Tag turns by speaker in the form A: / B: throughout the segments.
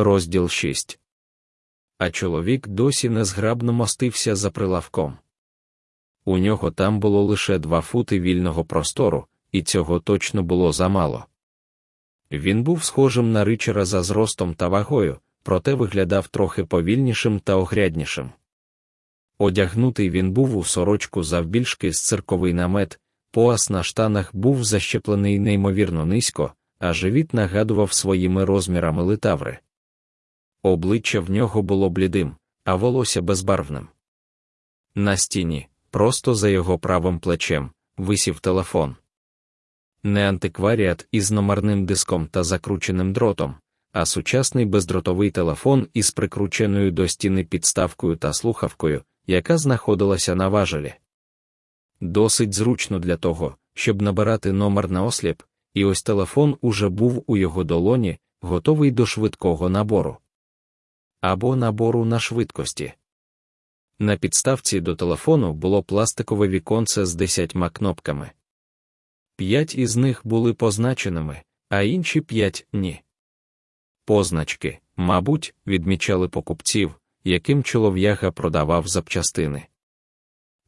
A: Розділ 6. А чоловік досі незграбно мостився за прилавком. У нього там було лише два фути вільного простору, і цього точно було замало. Він був схожим на ричера за зростом та вагою, проте виглядав трохи повільнішим та огряднішим. Одягнутий він був у сорочку завбільшки з цирковий намет, пояс на штанах був защеплений неймовірно низько, а живіт нагадував своїми розмірами литаври. Обличчя в нього було блідим, а волосся безбарвним. На стіні, просто за його правим плечем, висів телефон. Не антикваріат із номерним диском та закрученим дротом, а сучасний бездротовий телефон із прикрученою до стіни підставкою та слухавкою, яка знаходилася на важелі. Досить зручно для того, щоб набирати номер на осліп, і ось телефон уже був у його долоні, готовий до швидкого набору. Або набору на швидкості. На підставці до телефону було пластикове віконце з десятьма кнопками. П'ять із них були позначеними, а інші п'ять ні. Позначки, мабуть, відмічали покупців, яким чолов'яга продавав запчастини.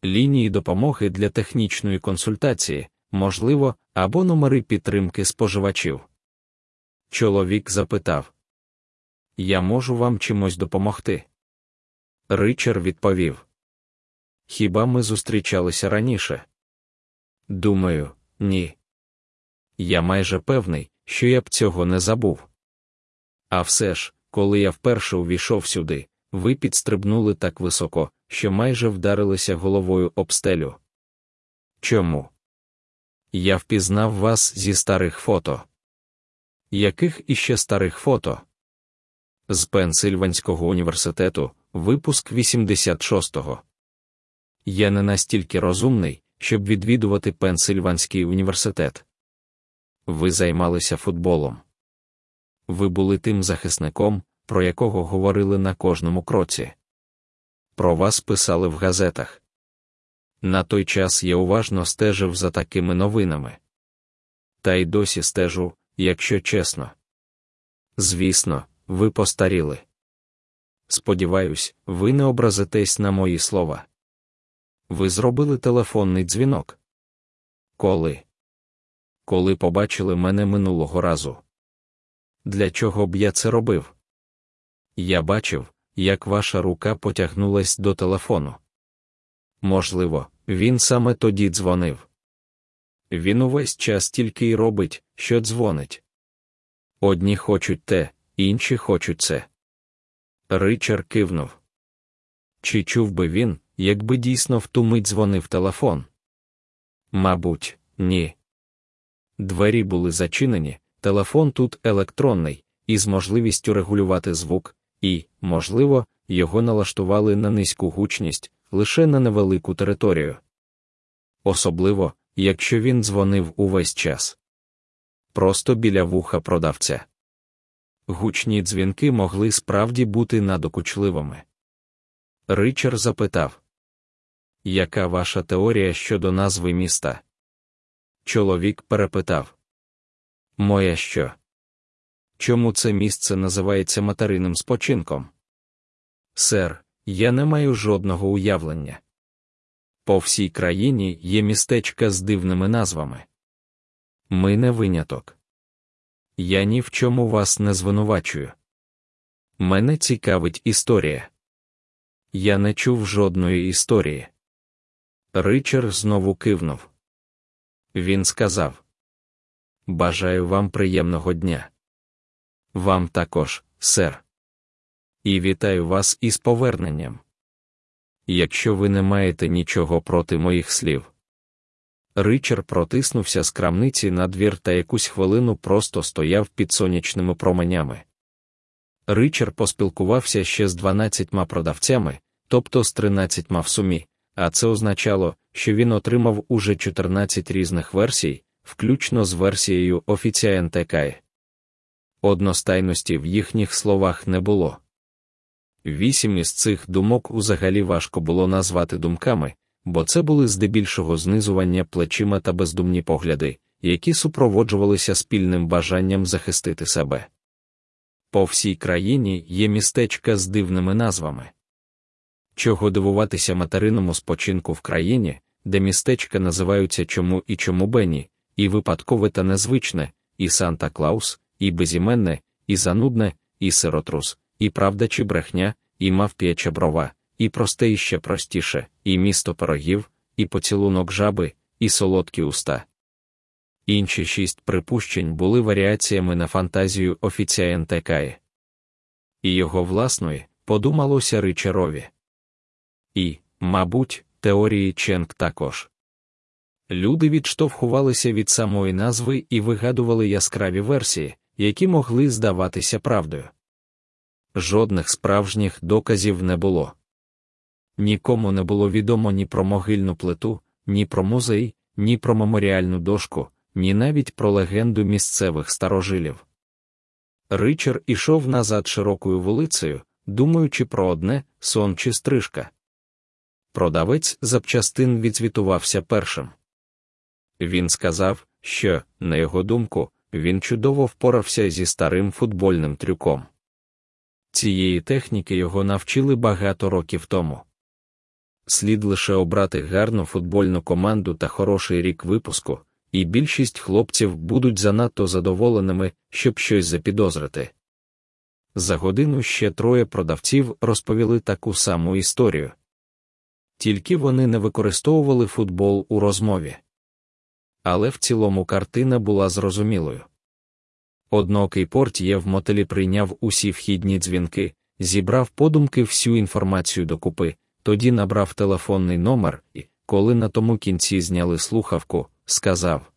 A: Лінії допомоги для технічної консультації, можливо, або номери підтримки споживачів. Чоловік запитав: Я можу вам чимось допомогти? Ричар відповів: Хіба ми зустрічалися раніше? Думаю, ні. Я майже певний, що я б цього не забув. А все ж, коли я вперше увійшов сюди, ви підстрибнули так високо, що майже вдарилися головою об стелю. Чому? Я впізнав вас зі старих фото. Яких іще старих фото? З Пенсильванського університету, випуск 86-го. Я не настільки розумний, щоб відвідувати Пенсильванський університет. Ви займалися футболом. Ви були тим захисником, про якого говорили на кожному кроці. Про вас писали в газетах. На той час я уважно стежив за такими новинами. Та й досі стежу, якщо чесно. Звісно, ви постаріли. Сподіваюсь, ви не образитесь на мої слова. Ви зробили телефонний дзвінок. Коли? Коли побачили мене минулого разу. Для чого б я це робив? Я бачив, як ваша рука потягнулась до телефону. Можливо, він саме тоді дзвонив. Він увесь час тільки й робить, що дзвонить. Одні хочуть те, інші хочуть це. Ричар кивнув. Чи чув би він, якби дійсно в ту мить дзвонив телефон? Мабуть, ні. Двері були зачинені, телефон тут електронний, із можливістю регулювати звук, і, можливо, його налаштували на низьку гучність лише на невелику територію. Особливо, якщо він дзвонив увесь час. Просто біля вуха продавця. Гучні дзвінки могли справді бути надокучливими. Ричар запитав, Яка ваша теорія щодо назви міста? Чоловік перепитав. Моя що? Чому це місце називається материнним спочинком? Сер, я не маю жодного уявлення. По всій країні є містечка з дивними назвами. Ми не виняток. Я ні в чому вас не звинувачую. Мене цікавить історія. Я не чув жодної історії. Ричард знову кивнув. Він сказав: Бажаю вам приємного дня. Вам також, сер. І вітаю вас із поверненням. Якщо ви не маєте нічого проти моїх слів. Ричард протиснувся з крамниці на двір та якусь хвилину просто стояв під сонячними променями. Ричард поспілкувався ще з дванадцятьма продавцями, тобто з тринадцятьма в сумі, а це означало, що він отримав уже 14 різних версій, включно з версією НТК. Одностайності в їхніх словах не було. Вісім із цих думок узагалі важко було назвати думками, бо це були здебільшого знизування плечима та бездумні погляди, які супроводжувалися спільним бажанням захистити себе. по всій країні є містечка з дивними назвами. Чого дивуватися материному спочинку в країні, де містечка називаються чому і чому Бені, і випадкове та незвичне, і Санта Клаус, і безіменне, і занудне, і сиротрус, і правда чи брехня, і мавп'яча брова, і просте і ще простіше, і місто пирогів, і поцілунок жаби, і солодкі уста. Інші шість припущень були варіаціями на фантазію офіція НТК. І його власної подумалося Ричарові. І, мабуть, теорії Ченк також. Люди відштовхувалися від самої назви і вигадували яскраві версії, які могли здаватися правдою. Жодних справжніх доказів не було. Нікому не було відомо ні про могильну плиту, ні про музей, ні про меморіальну дошку, ні навіть про легенду місцевих старожилів. Ричард ішов назад широкою вулицею, думаючи про одне сон чи стрижка. Продавець запчастин відзвітувався першим. Він сказав, що, на його думку, він чудово впорався зі старим футбольним трюком. Цієї техніки його навчили багато років тому. Слід лише обрати гарну футбольну команду та хороший рік випуску, і більшість хлопців будуть занадто задоволеними, щоб щось запідозрити. За годину ще троє продавців розповіли таку саму історію. Тільки вони не використовували футбол у розмові. Але в цілому картина була зрозумілою. Однокий портє в мотелі прийняв усі вхідні дзвінки, зібрав подумки всю інформацію докупи, тоді набрав телефонний номер і, коли на тому кінці зняли слухавку, сказав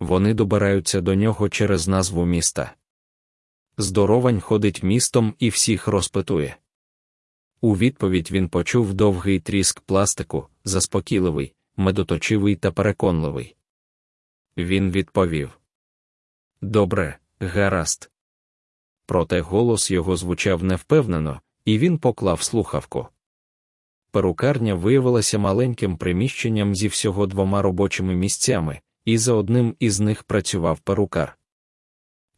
A: Вони добираються до нього через назву міста. Здоровань ходить містом і всіх розпитує. У відповідь він почув довгий тріск пластику, заспокійливий, медоточивий та переконливий. Він відповів Добре, гаразд. Проте голос його звучав невпевнено, і він поклав слухавку. Перукарня виявилася маленьким приміщенням зі всього двома робочими місцями, і за одним із них працював перукар.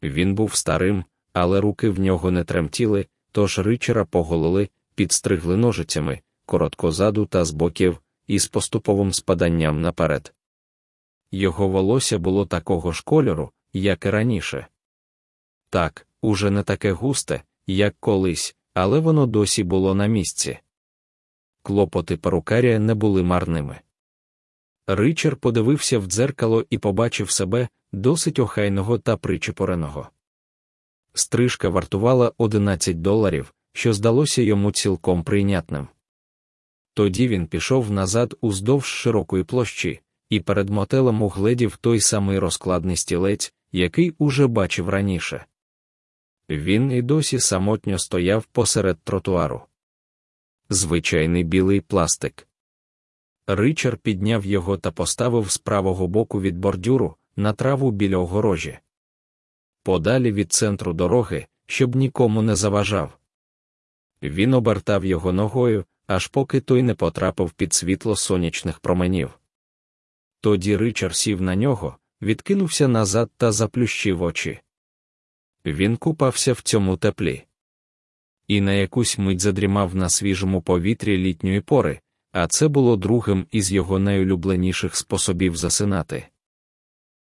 A: Він був старим, але руки в нього не тремтіли, тож ричера поголили, підстригли ножицями, коротко заду та з боків, із поступовим спаданням наперед. Його волосся було такого ж кольору, як і раніше. Так, уже не таке густе, як колись, але воно досі було на місці. Клопоти перукарія не були марними. Ричард подивився в дзеркало і побачив себе досить охайного та причепореного. Стрижка вартувала 11 доларів, що здалося йому цілком прийнятним. Тоді він пішов назад уздовж широкої площі, і перед мотелем угледів той самий розкладний стілець, який уже бачив раніше. Він і досі самотньо стояв посеред тротуару. Звичайний білий пластик. Ричард підняв його та поставив з правого боку від бордюру на траву біля огорожі. Подалі від центру дороги, щоб нікому не заважав. Він обертав його ногою, аж поки той не потрапив під світло сонячних променів. Тоді Ричард сів на нього, відкинувся назад та заплющив очі. Він купався в цьому теплі. І на якусь мить задрімав на свіжому повітрі літньої пори, а це було другим із його найулюбленіших способів засинати.